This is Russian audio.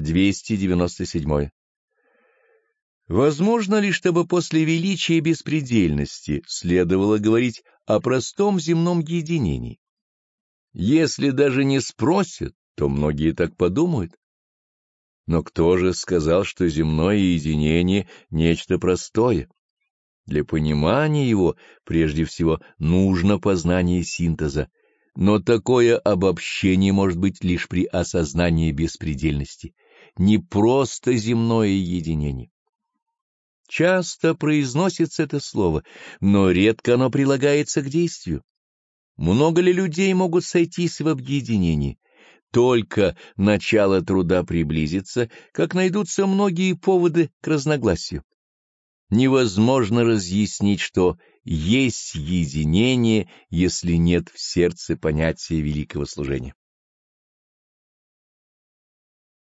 297. Возможно ли, чтобы после величия беспредельности следовало говорить о простом земном единении? Если даже не спросят, то многие так подумают. Но кто же сказал, что земное единение — нечто простое? Для понимания его прежде всего нужно познание синтеза, но такое обобщение может быть лишь при осознании беспредельности, не просто земное единение. Часто произносится это слово, но редко оно прилагается к действию. Много ли людей могут сойтись в объединении? Только начало труда приблизится, как найдутся многие поводы к разногласию. Невозможно разъяснить, что есть единение, если нет в сердце понятия великого служения.